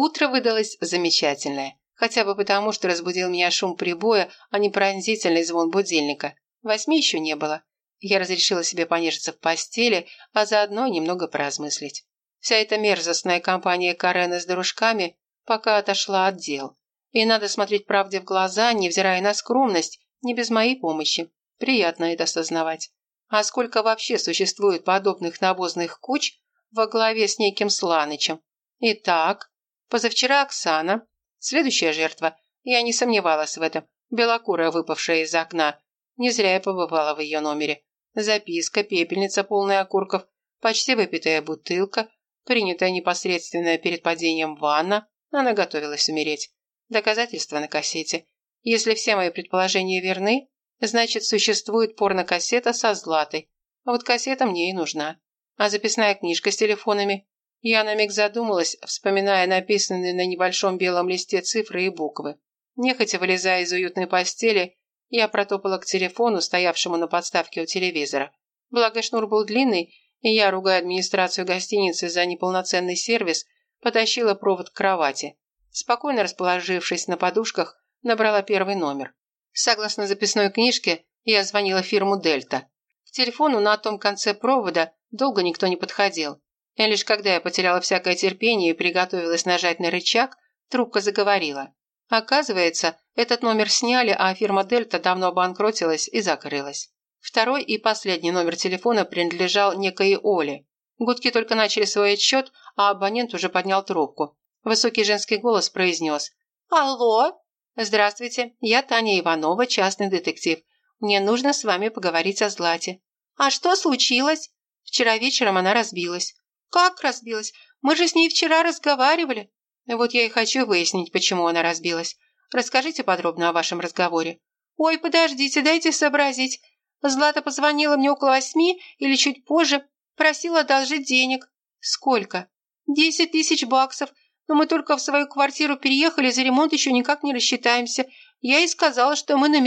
Утро выдалось замечательное. Хотя бы потому, что разбудил меня шум прибоя, а не пронзительный звон будильника. Восьми еще не было. Я разрешила себе понежиться в постели, а заодно немного поразмыслить. Вся эта мерзостная компания Карена с дружками пока отошла от дел. И надо смотреть правде в глаза, невзирая на скромность, не без моей помощи. Приятно это осознавать. А сколько вообще существует подобных навозных куч во главе с неким Сланычем? Итак, позавчера Оксана, следующая жертва, я не сомневалась в этом, белокурая, выпавшая из окна. Не зря я побывала в ее номере. Записка, пепельница, полная окурков, почти выпитая бутылка, принятая непосредственно перед падением ванна. Она готовилась умереть. Доказательства на кассете. Если все мои предположения верны, значит, существует порнокассета со златой. А вот кассета мне и нужна. А записная книжка с телефонами? Я на миг задумалась, вспоминая написанные на небольшом белом листе цифры и буквы. Нехотя вылезая из уютной постели, я протопала к телефону, стоявшему на подставке у телевизора. Благо шнур был длинный, и я, ругая администрацию гостиницы за неполноценный сервис, потащила провод к кровати. Спокойно расположившись на подушках, набрала первый номер. Согласно записной книжке, я звонила фирму «Дельта». К телефону на том конце провода долго никто не подходил. И лишь когда я потеряла всякое терпение и приготовилась нажать на рычаг, трубка заговорила. Оказывается, этот номер сняли, а фирма «Дельта» давно обанкротилась и закрылась. Второй и последний номер телефона принадлежал некой Оле. Гудки только начали свой отсчет, а абонент уже поднял трубку. Высокий женский голос произнес «Алло!» «Здравствуйте, я Таня Иванова, частный детектив. Мне нужно с вами поговорить о Злате». «А что случилось?» «Вчера вечером она разбилась». «Как разбилась? Мы же с ней вчера разговаривали». «Вот я и хочу выяснить, почему она разбилась. Расскажите подробно о вашем разговоре». «Ой, подождите, дайте сообразить. Злата позвонила мне около восьми или чуть позже, просила одолжить денег». «Сколько?» «Десять тысяч баксов. Но мы только в свою квартиру переехали, за ремонт еще никак не рассчитаемся. Я ей сказала, что мы на.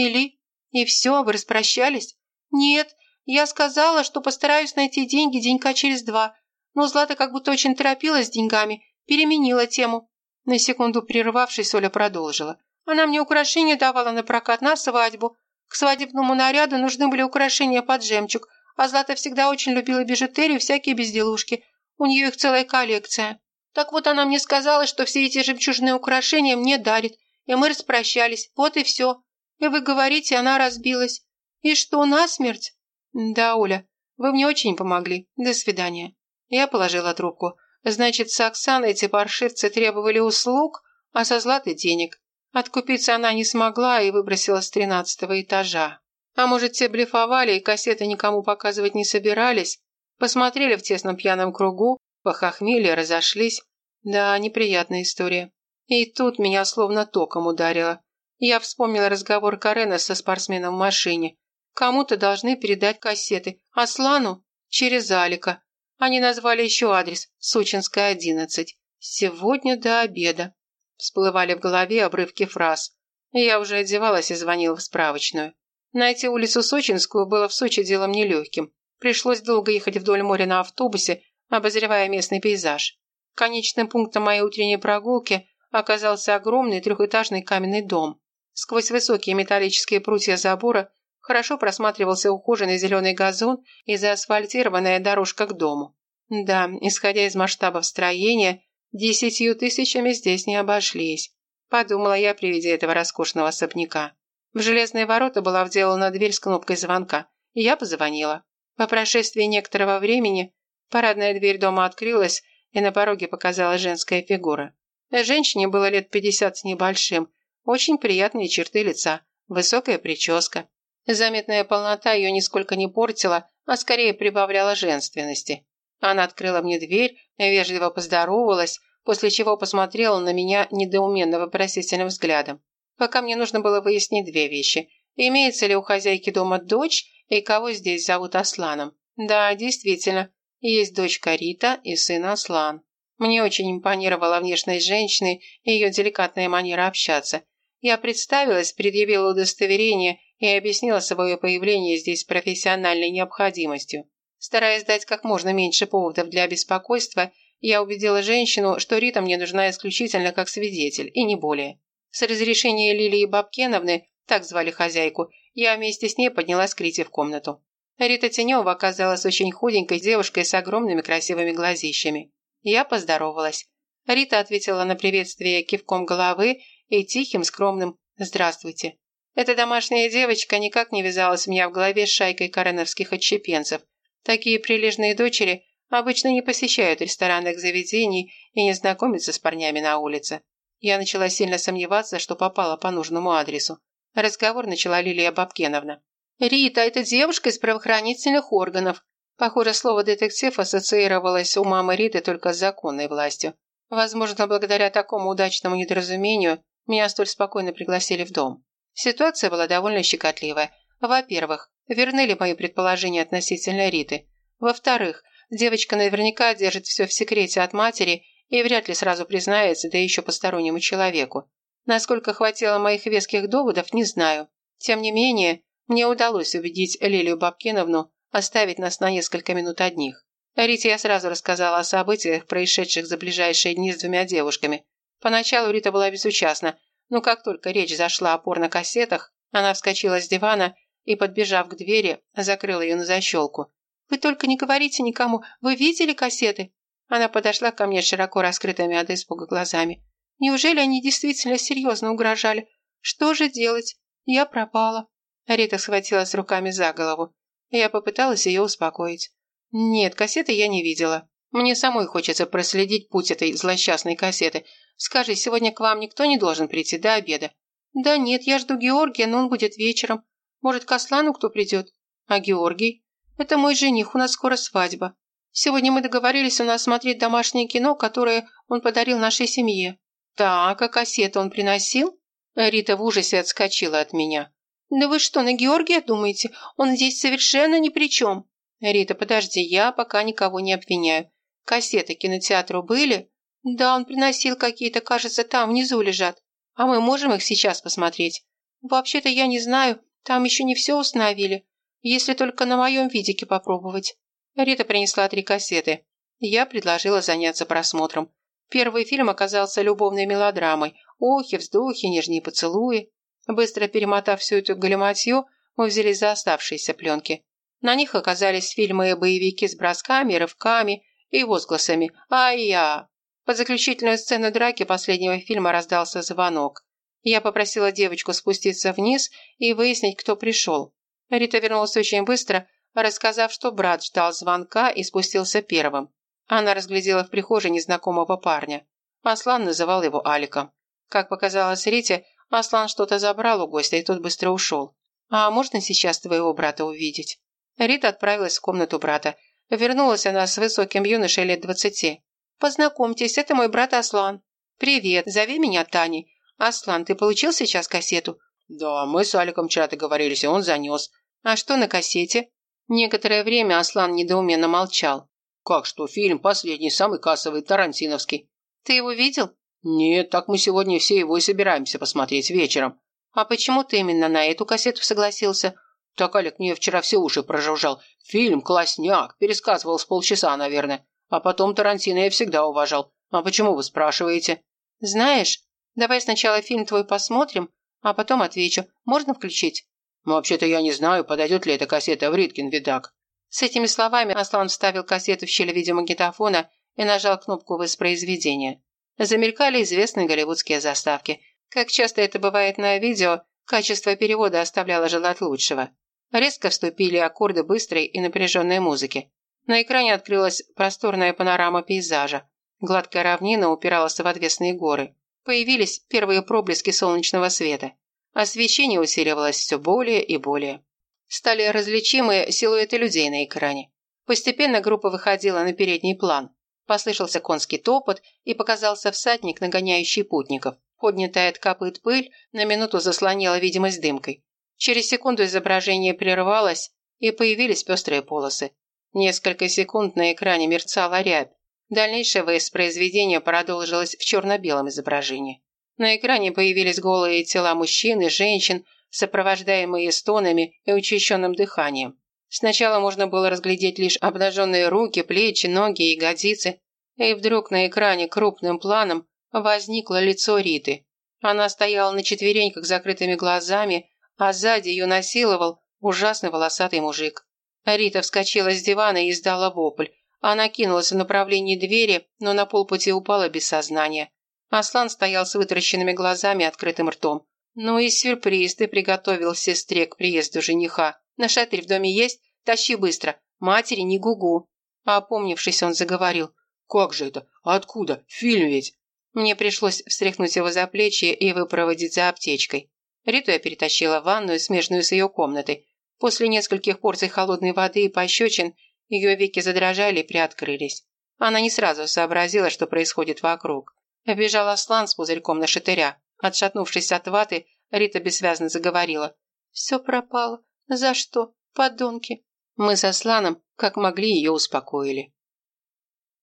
И все, вы распрощались? Нет, я сказала, что постараюсь найти деньги денька через два. Но Злата как будто очень торопилась с деньгами, переменила тему. На секунду прервавшись, Оля продолжила. Она мне украшения давала на прокат на свадьбу. К свадебному наряду нужны были украшения под жемчуг, а Злата всегда очень любила бижутерию всякие безделушки. У нее их целая коллекция. Так вот она мне сказала, что все эти жемчужные украшения мне дарит, и мы распрощались, вот и все. И вы говорите, она разбилась. И что, насмерть? Да, Оля, вы мне очень помогли. До свидания. Я положила трубку. Значит, с Оксаной эти паршивцы требовали услуг, а со Златой денег. Откупиться она не смогла и выбросила с тринадцатого этажа. А может, те блефовали и кассеты никому показывать не собирались? Посмотрели в тесном пьяном кругу, Похохмели, разошлись. Да, неприятная история. И тут меня словно током ударило. Я вспомнила разговор Карена со спортсменом в машине. Кому-то должны передать кассеты. Аслану? Через Алика. Они назвали еще адрес. Сочинская, 11. Сегодня до обеда. Всплывали в голове обрывки фраз. Я уже одевалась и звонила в справочную. Найти улицу Сочинскую было в Сочи делом нелегким. Пришлось долго ехать вдоль моря на автобусе, обозревая местный пейзаж. Конечным пунктом моей утренней прогулки оказался огромный трехэтажный каменный дом. Сквозь высокие металлические прутья забора хорошо просматривался ухоженный зеленый газон и заасфальтированная дорожка к дому. Да, исходя из масштабов строения, десятью тысячами здесь не обошлись. Подумала я при виде этого роскошного особняка. В железные ворота была вделана дверь с кнопкой звонка, и я позвонила. По прошествии некоторого времени Парадная дверь дома открылась, и на пороге показалась женская фигура. Женщине было лет пятьдесят с небольшим, очень приятные черты лица, высокая прическа. Заметная полнота ее нисколько не портила, а скорее прибавляла женственности. Она открыла мне дверь, вежливо поздоровалась, после чего посмотрела на меня недоуменно-вопросительным взглядом. Пока мне нужно было выяснить две вещи. Имеется ли у хозяйки дома дочь и кого здесь зовут Асланом? Да, действительно, есть дочка Рита и сын Аслан. Мне очень импонировала внешность женщины и ее деликатная манера общаться. Я представилась, предъявила удостоверение и объяснила свое появление здесь профессиональной необходимостью. Стараясь дать как можно меньше поводов для беспокойства, Я убедила женщину, что Рита мне нужна исключительно как свидетель, и не более. С разрешения Лилии Бабкеновны, так звали хозяйку, я вместе с ней поднялась к Рите в комнату. Рита Тенева оказалась очень худенькой девушкой с огромными красивыми глазищами. Я поздоровалась. Рита ответила на приветствие кивком головы и тихим, скромным «Здравствуйте». Эта домашняя девочка никак не вязалась у меня в голове с шайкой кареновских отщепенцев. Такие прилежные дочери обычно не посещают ресторанных заведений и не знакомятся с парнями на улице. Я начала сильно сомневаться, что попала по нужному адресу. Разговор начала Лилия Бабкеновна. «Рита, это девушка из правоохранительных органов». Похоже, слово «детектив» ассоциировалось у мамы Риты только с законной властью. Возможно, благодаря такому удачному недоразумению меня столь спокойно пригласили в дом. Ситуация была довольно щекотливая. Во-первых, верны ли мои предположения относительно Риты? Во-вторых, девочка наверняка держит все в секрете от матери и вряд ли сразу признается, да еще постороннему человеку. Насколько хватило моих веских доводов, не знаю. Тем не менее, мне удалось убедить Лилию Бабкиновну оставить нас на несколько минут одних. Рите я сразу рассказала о событиях, происшедших за ближайшие дни с двумя девушками. Поначалу Рита была безучастна, но как только речь зашла о порнокассетах, она вскочила с дивана и, подбежав к двери, закрыла ее на защелку. «Вы только не говорите никому, вы видели кассеты?» Она подошла ко мне широко раскрытыми от испуга глазами. Неужели они действительно серьезно угрожали? Что же делать? Я пропала. Рита схватилась руками за голову. Я попыталась ее успокоить. Нет, кассеты я не видела. Мне самой хочется проследить путь этой злосчастной кассеты. Скажи, сегодня к вам никто не должен прийти до обеда? Да нет, я жду Георгия, но он будет вечером. Может, к Аслану кто придет? А Георгий? Это мой жених, у нас скоро свадьба. Сегодня мы договорились у нас смотреть домашнее кино, которое он подарил нашей семье. «Так, а кассету он приносил?» Рита в ужасе отскочила от меня. «Да вы что, на Георгия думаете? Он здесь совершенно ни при чем!» «Рита, подожди, я пока никого не обвиняю. Кассеты кинотеатру были?» «Да, он приносил какие-то, кажется, там внизу лежат. А мы можем их сейчас посмотреть?» «Вообще-то я не знаю, там еще не все установили. Если только на моем видике попробовать». Рита принесла три кассеты. Я предложила заняться просмотром. Первый фильм оказался любовной мелодрамой. Охи, вздохи, нежние поцелуи. Быстро перемотав всю эту галиматью, мы взялись за оставшиеся пленки. На них оказались фильмы-боевики с бросками, рывками и возгласами «Ай-я!». Под заключительную сцену драки последнего фильма раздался звонок. Я попросила девочку спуститься вниз и выяснить, кто пришел. Рита вернулась очень быстро, рассказав, что брат ждал звонка и спустился первым. Она разглядела в прихожей незнакомого парня. Аслан называл его Аликом. Как показалось Рите, Аслан что-то забрал у гостя, и тот быстро ушел. «А можно сейчас твоего брата увидеть?» Рита отправилась в комнату брата. Вернулась она с высоким юношей лет двадцати. «Познакомьтесь, это мой брат Аслан». «Привет, зови меня Таней. Аслан, ты получил сейчас кассету?» «Да, мы с Аликом вчера договорились, и он занес». «А что на кассете?» Некоторое время Аслан недоуменно молчал. «Как что, фильм последний, самый кассовый, Тарантиновский». «Ты его видел?» «Нет, так мы сегодня все его и собираемся посмотреть вечером». «А почему ты именно на эту кассету согласился?» «Так Олег мне вчера все уши прожужжал. Фильм классняк, пересказывал с полчаса, наверное. А потом Тарантино я всегда уважал. А почему вы спрашиваете?» «Знаешь, давай сначала фильм твой посмотрим, а потом отвечу. Можно включить?» «Вообще-то я не знаю, подойдет ли эта кассета в Риткин видак». С этими словами Аслан вставил кассету в щель видеомагнитофона и нажал кнопку воспроизведения. Замелькали известные голливудские заставки. Как часто это бывает на видео, качество перевода оставляло желать лучшего. Резко вступили аккорды быстрой и напряженной музыки. На экране открылась просторная панорама пейзажа. Гладкая равнина упиралась в отвесные горы. Появились первые проблески солнечного света. Освещение усиливалось все более и более стали различимы силуэты людей на экране. Постепенно группа выходила на передний план. Послышался конский топот, и показался всадник, нагоняющий путников. Поднятая от копыт пыль на минуту заслонила видимость дымкой. Через секунду изображение прерывалось, и появились пестрые полосы. Несколько секунд на экране мерцала рябь. Дальнейшее воспроизведение продолжилось в черно-белом изображении. На экране появились голые тела мужчин и женщин, сопровождаемые стонами и учащенным дыханием. Сначала можно было разглядеть лишь обнаженные руки, плечи, ноги и ягодицы. И вдруг на экране крупным планом возникло лицо Риты. Она стояла на четвереньках с закрытыми глазами, а сзади ее насиловал ужасный волосатый мужик. Рита вскочила с дивана и издала вопль. Она кинулась в направлении двери, но на полпути упала без сознания. Аслан стоял с вытаращенными глазами и открытым ртом. «Ну и сюрприз ты приготовил сестре к приезду жениха. На шатырь в доме есть? Тащи быстро. Матери не гугу». А опомнившись, он заговорил. «Как же это? Откуда? Фильм ведь!» Мне пришлось встряхнуть его за плечи и выпроводить за аптечкой. Риту я перетащила в ванную, смежную с ее комнатой. После нескольких порций холодной воды и пощечин ее веки задрожали и приоткрылись. Она не сразу сообразила, что происходит вокруг. Бежал Аслан с пузырьком на шатыря. Отшатнувшись от ваты, Рита бессвязно заговорила. «Все пропало. За что? Подонки!» Мы с Асланом, как могли, ее успокоили.